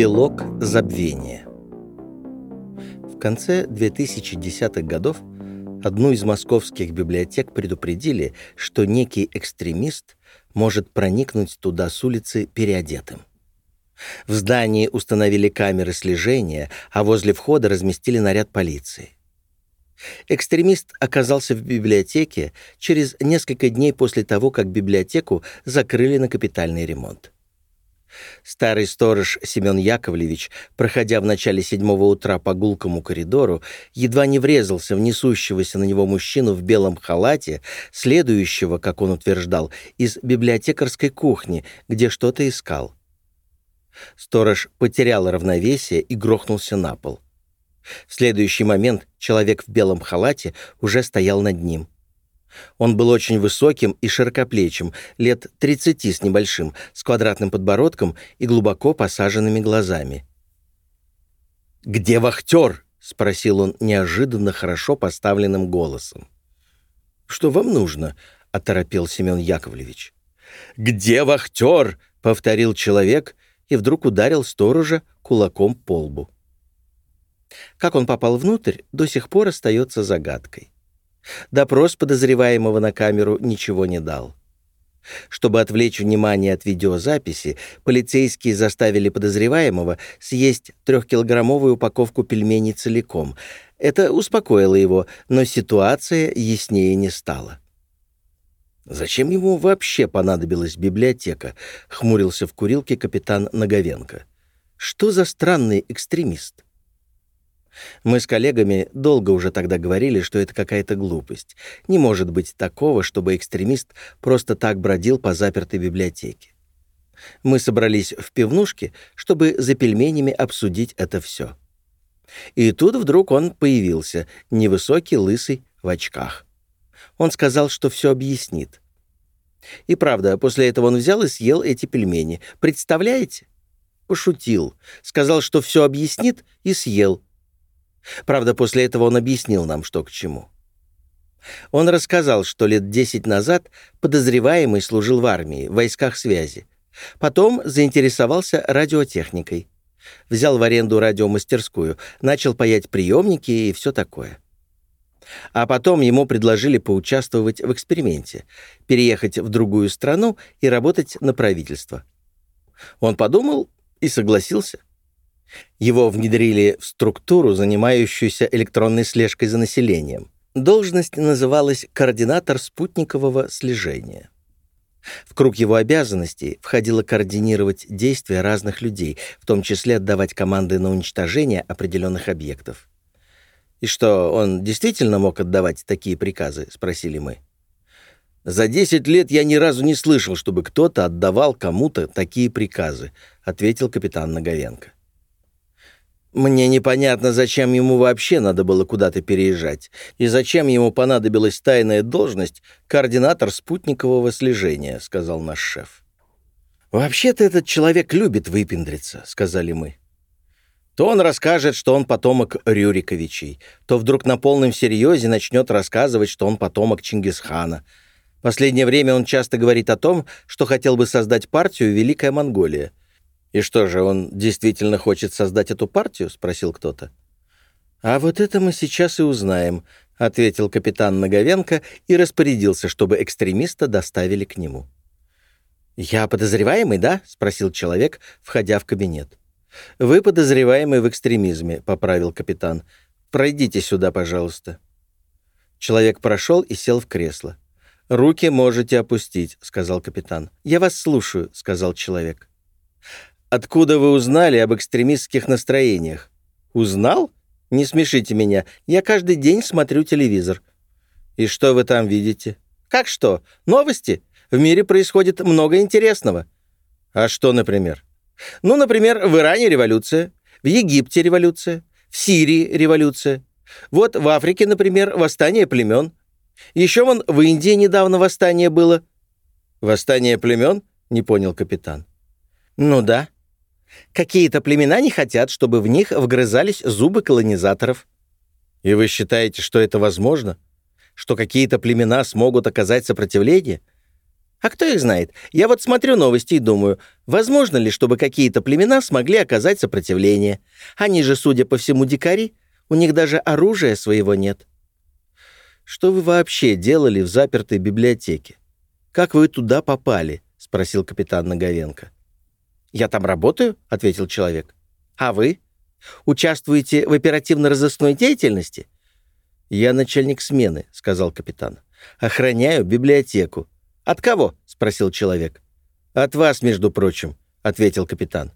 Белок забвения. В конце 2010-х годов одну из московских библиотек предупредили, что некий экстремист может проникнуть туда с улицы переодетым. В здании установили камеры слежения, а возле входа разместили наряд полиции. Экстремист оказался в библиотеке через несколько дней после того, как библиотеку закрыли на капитальный ремонт. Старый сторож Семен Яковлевич, проходя в начале седьмого утра по гулкому коридору, едва не врезался в несущегося на него мужчину в белом халате, следующего, как он утверждал, из библиотекарской кухни, где что-то искал. Сторож потерял равновесие и грохнулся на пол. В следующий момент человек в белом халате уже стоял над ним. Он был очень высоким и широкоплечим, лет 30 с небольшим, с квадратным подбородком и глубоко посаженными глазами. «Где вахтер?» — спросил он неожиданно хорошо поставленным голосом. «Что вам нужно?» — оторопел Семен Яковлевич. «Где вахтер?» — повторил человек и вдруг ударил сторожа кулаком по лбу. Как он попал внутрь, до сих пор остается загадкой. Допрос подозреваемого на камеру ничего не дал. Чтобы отвлечь внимание от видеозаписи, полицейские заставили подозреваемого съесть трехкилограммовую упаковку пельменей целиком. Это успокоило его, но ситуация яснее не стала. «Зачем ему вообще понадобилась библиотека?» — хмурился в курилке капитан Наговенко. «Что за странный экстремист?» Мы с коллегами долго уже тогда говорили, что это какая-то глупость. Не может быть такого, чтобы экстремист просто так бродил по запертой библиотеке. Мы собрались в пивнушке, чтобы за пельменями обсудить это все. И тут вдруг он появился, невысокий, лысый, в очках. Он сказал, что все объяснит. И правда, после этого он взял и съел эти пельмени. Представляете? Пошутил. Сказал, что все объяснит, и съел. Правда, после этого он объяснил нам, что к чему. Он рассказал, что лет десять назад подозреваемый служил в армии, в войсках связи. Потом заинтересовался радиотехникой. Взял в аренду радиомастерскую, начал паять приемники и все такое. А потом ему предложили поучаствовать в эксперименте, переехать в другую страну и работать на правительство. Он подумал и согласился. Его внедрили в структуру, занимающуюся электронной слежкой за населением. Должность называлась координатор спутникового слежения. В круг его обязанностей входило координировать действия разных людей, в том числе отдавать команды на уничтожение определенных объектов. «И что, он действительно мог отдавать такие приказы?» — спросили мы. «За 10 лет я ни разу не слышал, чтобы кто-то отдавал кому-то такие приказы», — ответил капитан Наговенко. Мне непонятно, зачем ему вообще надо было куда-то переезжать, и зачем ему понадобилась тайная должность координатор спутникового слежения, сказал наш шеф. «Вообще-то этот человек любит выпендриться», — сказали мы. То он расскажет, что он потомок Рюриковичей, то вдруг на полном серьезе начнет рассказывать, что он потомок Чингисхана. Последнее время он часто говорит о том, что хотел бы создать партию «Великая Монголия», «И что же, он действительно хочет создать эту партию?» — спросил кто-то. «А вот это мы сейчас и узнаем», — ответил капитан Наговенко и распорядился, чтобы экстремиста доставили к нему. «Я подозреваемый, да?» — спросил человек, входя в кабинет. «Вы подозреваемый в экстремизме», — поправил капитан. «Пройдите сюда, пожалуйста». Человек прошел и сел в кресло. «Руки можете опустить», — сказал капитан. «Я вас слушаю», — сказал человек. Откуда вы узнали об экстремистских настроениях? Узнал? Не смешите меня. Я каждый день смотрю телевизор. И что вы там видите? Как что? Новости? В мире происходит много интересного. А что, например? Ну, например, в Иране революция, в Египте революция, в Сирии революция. Вот в Африке, например, восстание племен. Еще вон в Индии недавно восстание было. Восстание племен? Не понял капитан. Ну да. Какие-то племена не хотят, чтобы в них вгрызались зубы колонизаторов. И вы считаете, что это возможно? Что какие-то племена смогут оказать сопротивление? А кто их знает? Я вот смотрю новости и думаю, возможно ли, чтобы какие-то племена смогли оказать сопротивление? Они же, судя по всему, дикари. У них даже оружия своего нет. Что вы вообще делали в запертой библиотеке? Как вы туда попали? спросил капитан Наговенко. Я там работаю, ответил человек. А вы? Участвуете в оперативно-розыскной деятельности? Я начальник смены, сказал капитан. Охраняю библиотеку. «От кого?» — спросил человек. «От вас, между прочим», — ответил капитан.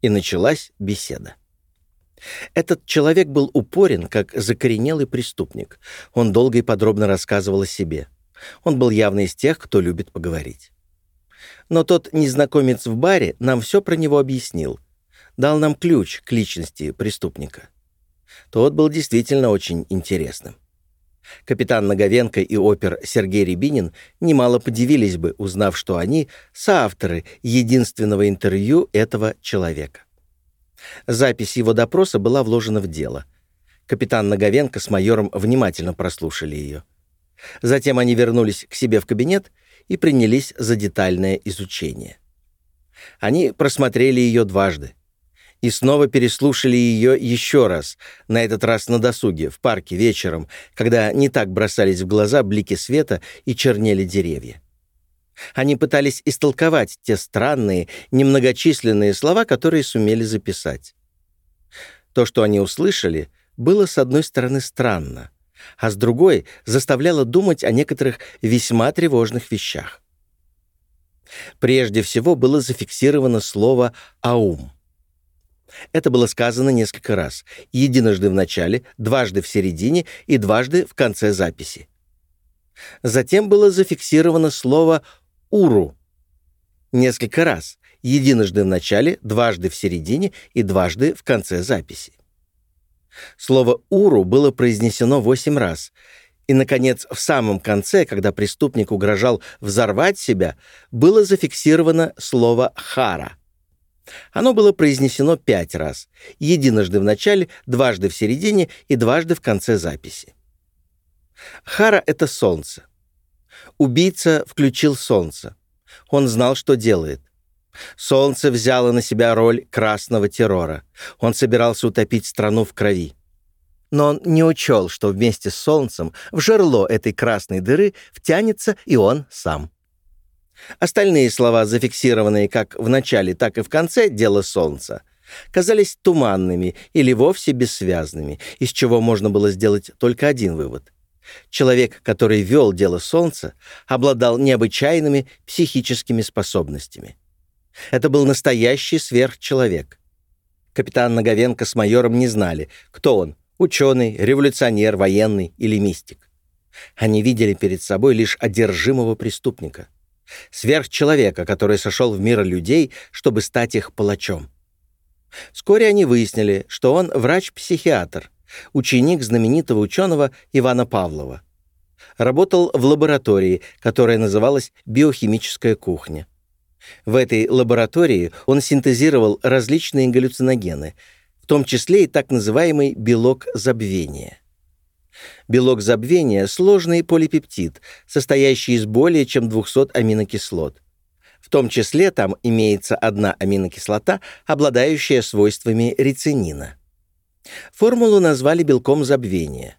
И началась беседа. Этот человек был упорен, как закоренелый преступник. Он долго и подробно рассказывал о себе. Он был явно из тех, кто любит поговорить. Но тот незнакомец в баре нам все про него объяснил. Дал нам ключ к личности преступника. Тот был действительно очень интересным. Капитан Наговенко и опер Сергей Рябинин немало подивились бы, узнав, что они — соавторы единственного интервью этого человека. Запись его допроса была вложена в дело. Капитан Наговенко с майором внимательно прослушали ее. Затем они вернулись к себе в кабинет и принялись за детальное изучение. Они просмотрели ее дважды и снова переслушали ее еще раз, на этот раз на досуге, в парке вечером, когда не так бросались в глаза блики света и чернели деревья. Они пытались истолковать те странные, немногочисленные слова, которые сумели записать. То, что они услышали, было, с одной стороны, странно, а с другой заставляло думать о некоторых весьма тревожных вещах. Прежде всего было зафиксировано слово «аум». Это было сказано несколько раз, единожды в начале, дважды в середине и дважды в конце записи. Затем было зафиксировано слово «уру» несколько раз, единожды в начале, дважды в середине и дважды в конце записи. Слово «уру» было произнесено восемь раз, и, наконец, в самом конце, когда преступник угрожал взорвать себя, было зафиксировано слово «хара». Оно было произнесено пять раз, единожды в начале, дважды в середине и дважды в конце записи. Хара — это солнце. Убийца включил солнце. Он знал, что делает. Солнце взяло на себя роль красного террора. Он собирался утопить страну в крови. Но он не учел, что вместе с солнцем в жерло этой красной дыры втянется и он сам. Остальные слова, зафиксированные как в начале, так и в конце «Дело солнца», казались туманными или вовсе бессвязными, из чего можно было сделать только один вывод. Человек, который вел дело солнца, обладал необычайными психическими способностями. Это был настоящий сверхчеловек. Капитан Наговенко с майором не знали, кто он — ученый, революционер, военный или мистик. Они видели перед собой лишь одержимого преступника — сверхчеловека, который сошел в мир людей, чтобы стать их палачом. Вскоре они выяснили, что он врач-психиатр, ученик знаменитого ученого Ивана Павлова. Работал в лаборатории, которая называлась биохимическая кухня. В этой лаборатории он синтезировал различные галлюциногены, в том числе и так называемый белок забвения. Белок забвения — сложный полипептид, состоящий из более чем 200 аминокислот. В том числе там имеется одна аминокислота, обладающая свойствами рецинина. Формулу назвали белком забвения.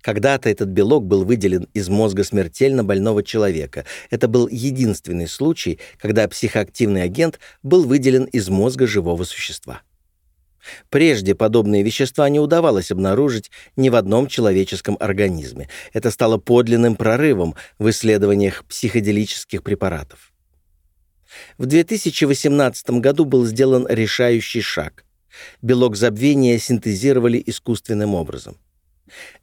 Когда-то этот белок был выделен из мозга смертельно больного человека. Это был единственный случай, когда психоактивный агент был выделен из мозга живого существа. Прежде подобные вещества не удавалось обнаружить ни в одном человеческом организме. Это стало подлинным прорывом в исследованиях психоделических препаратов. В 2018 году был сделан решающий шаг. Белок забвения синтезировали искусственным образом.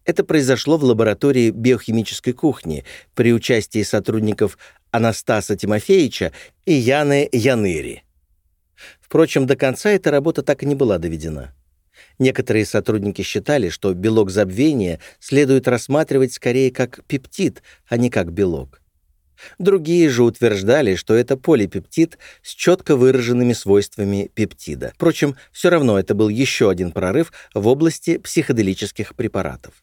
Это произошло в лаборатории биохимической кухни при участии сотрудников Анастаса Тимофеевича и Яны Яныри. Впрочем, до конца эта работа так и не была доведена. Некоторые сотрудники считали, что белок забвения следует рассматривать скорее как пептид, а не как белок. Другие же утверждали, что это полипептид с четко выраженными свойствами пептида. Впрочем, все равно это был еще один прорыв в области психоделических препаратов.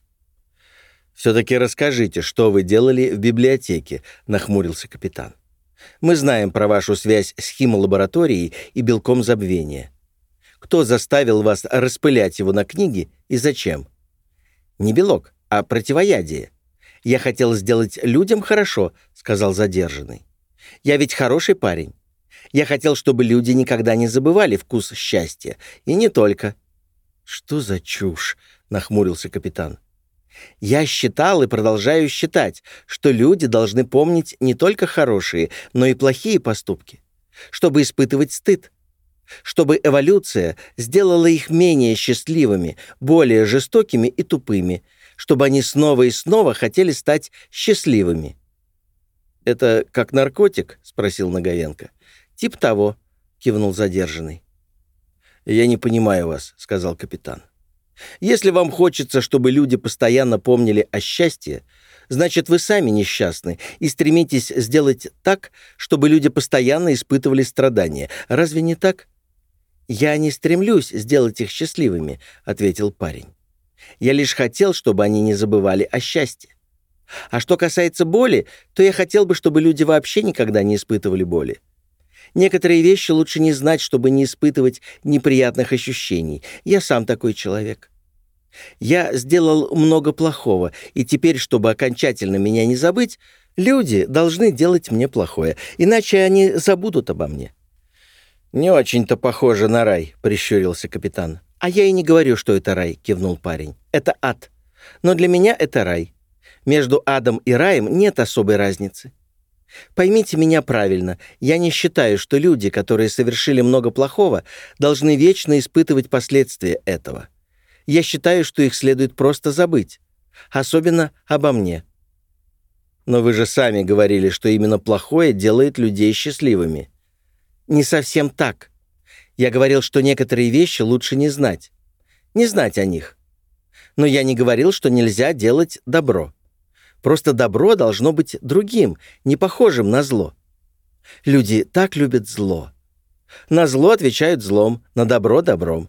«Все-таки расскажите, что вы делали в библиотеке», — нахмурился капитан. Мы знаем про вашу связь с химолабораторией и белком забвения. Кто заставил вас распылять его на книги и зачем? Не белок, а противоядие. Я хотел сделать людям хорошо, сказал задержанный. Я ведь хороший парень. Я хотел, чтобы люди никогда не забывали вкус счастья. И не только. Что за чушь? нахмурился капитан. Я считал и продолжаю считать, что люди должны помнить не только хорошие, но и плохие поступки, чтобы испытывать стыд, чтобы эволюция сделала их менее счастливыми, более жестокими и тупыми, чтобы они снова и снова хотели стать счастливыми. «Это как наркотик?» — спросил Наговенко. «Тип того», — кивнул задержанный. «Я не понимаю вас», — сказал капитан. Если вам хочется, чтобы люди постоянно помнили о счастье, значит, вы сами несчастны и стремитесь сделать так, чтобы люди постоянно испытывали страдания. Разве не так? «Я не стремлюсь сделать их счастливыми», — ответил парень. «Я лишь хотел, чтобы они не забывали о счастье. А что касается боли, то я хотел бы, чтобы люди вообще никогда не испытывали боли. Некоторые вещи лучше не знать, чтобы не испытывать неприятных ощущений. Я сам такой человек. Я сделал много плохого, и теперь, чтобы окончательно меня не забыть, люди должны делать мне плохое, иначе они забудут обо мне». «Не очень-то похоже на рай», — прищурился капитан. «А я и не говорю, что это рай», — кивнул парень. «Это ад. Но для меня это рай. Между адом и раем нет особой разницы. Поймите меня правильно, я не считаю, что люди, которые совершили много плохого, должны вечно испытывать последствия этого. Я считаю, что их следует просто забыть, особенно обо мне. Но вы же сами говорили, что именно плохое делает людей счастливыми. Не совсем так. Я говорил, что некоторые вещи лучше не знать. Не знать о них. Но я не говорил, что нельзя делать добро. Просто добро должно быть другим, не похожим на зло. Люди так любят зло. На зло отвечают злом, на добро — добром.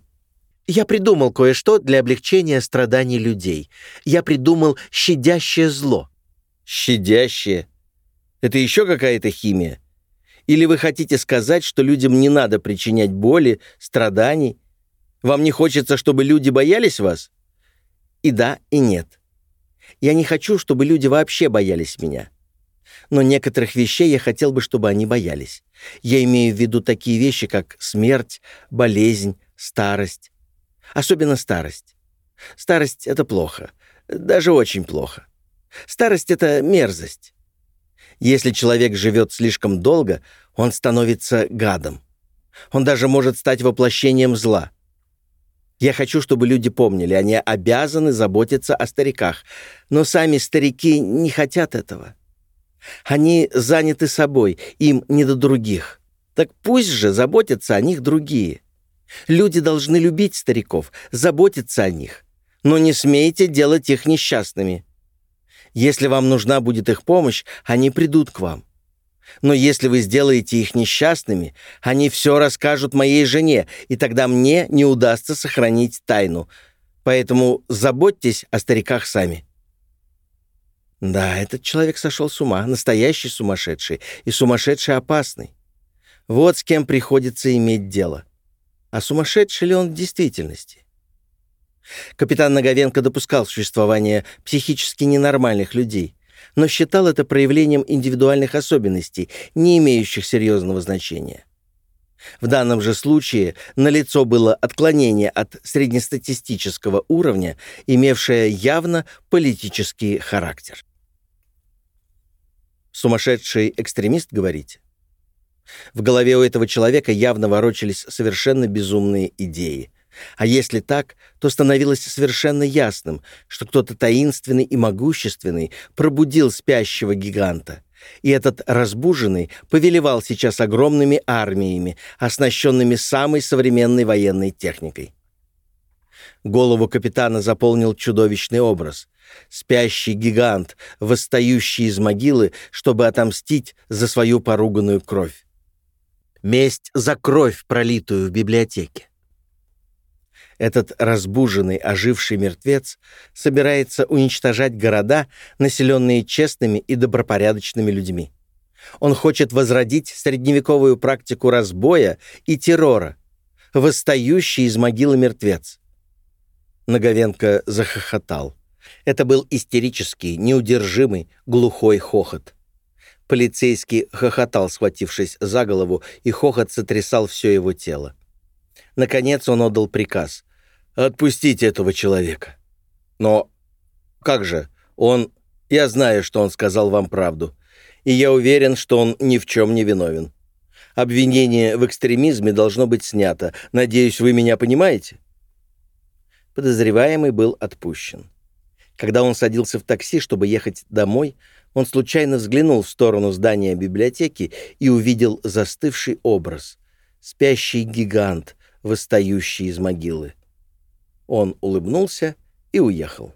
Я придумал кое-что для облегчения страданий людей. Я придумал щадящее зло. Щадящее? Это еще какая-то химия? Или вы хотите сказать, что людям не надо причинять боли, страданий? Вам не хочется, чтобы люди боялись вас? И да, и нет. Я не хочу, чтобы люди вообще боялись меня. Но некоторых вещей я хотел бы, чтобы они боялись. Я имею в виду такие вещи, как смерть, болезнь, старость. Особенно старость. Старость — это плохо. Даже очень плохо. Старость — это мерзость. Если человек живет слишком долго, он становится гадом. Он даже может стать воплощением зла. Я хочу, чтобы люди помнили, они обязаны заботиться о стариках. Но сами старики не хотят этого. Они заняты собой, им не до других. Так пусть же заботятся о них другие. Люди должны любить стариков, заботиться о них. Но не смейте делать их несчастными. Если вам нужна будет их помощь, они придут к вам. Но если вы сделаете их несчастными, они все расскажут моей жене, и тогда мне не удастся сохранить тайну. Поэтому заботьтесь о стариках сами». Да, этот человек сошел с ума, настоящий сумасшедший, и сумасшедший опасный. Вот с кем приходится иметь дело. А сумасшедший ли он в действительности? Капитан Наговенко допускал существование психически ненормальных людей — но считал это проявлением индивидуальных особенностей, не имеющих серьезного значения. В данном же случае налицо было отклонение от среднестатистического уровня, имевшее явно политический характер. Сумасшедший экстремист, говорите? В голове у этого человека явно ворочались совершенно безумные идеи. А если так, то становилось совершенно ясным, что кто-то таинственный и могущественный пробудил спящего гиганта. И этот разбуженный повелевал сейчас огромными армиями, оснащенными самой современной военной техникой. Голову капитана заполнил чудовищный образ. Спящий гигант, восстающий из могилы, чтобы отомстить за свою поруганную кровь. Месть за кровь, пролитую в библиотеке. Этот разбуженный, оживший мертвец собирается уничтожать города, населенные честными и добропорядочными людьми. Он хочет возродить средневековую практику разбоя и террора, восстающий из могилы мертвец. Наговенко захохотал. Это был истерический, неудержимый, глухой хохот. Полицейский хохотал, схватившись за голову, и хохот сотрясал все его тело. Наконец он отдал приказ. «Отпустите этого человека». «Но как же? Он... Я знаю, что он сказал вам правду. И я уверен, что он ни в чем не виновен. Обвинение в экстремизме должно быть снято. Надеюсь, вы меня понимаете?» Подозреваемый был отпущен. Когда он садился в такси, чтобы ехать домой, он случайно взглянул в сторону здания библиотеки и увидел застывший образ — спящий гигант, восстающий из могилы. Он улыбнулся и уехал.